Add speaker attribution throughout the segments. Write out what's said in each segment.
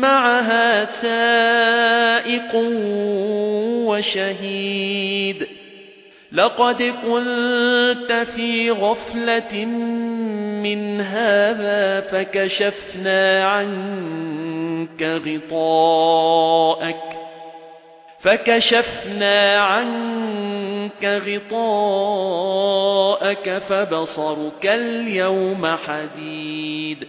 Speaker 1: مَعَهَا سَائِقٌ وَشَهِيدٌ لَقَدْ كُنتَ فِي غَفْلَةٍ مِنْ هَذَا فَكَشَفْنَا عَنكَ غِطَاءَكَ فَكَشَفْنَا عَنكَ غِطَاءَكَ فَبَصَرُكَ الْيَوْمَ حَدِيدٌ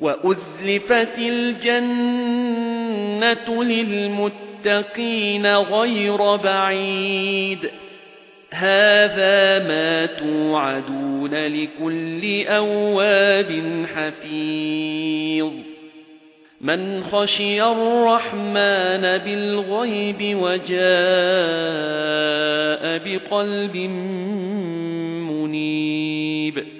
Speaker 1: وَأُزْلِفَتِ الْجَنَّةُ لِلْمُتَّقِينَ غَيْرَ بَعِيدٍ. هَذَا مَا تُوعَدُونَ لِكُلِّ أَوَّابٍ حَفِيظٍ. مَنْ خَشِيَ الرَّحْمَنَ بِالْغَيْبِ وَجَاءَ بِقَلْبٍ مُنِيبٍ.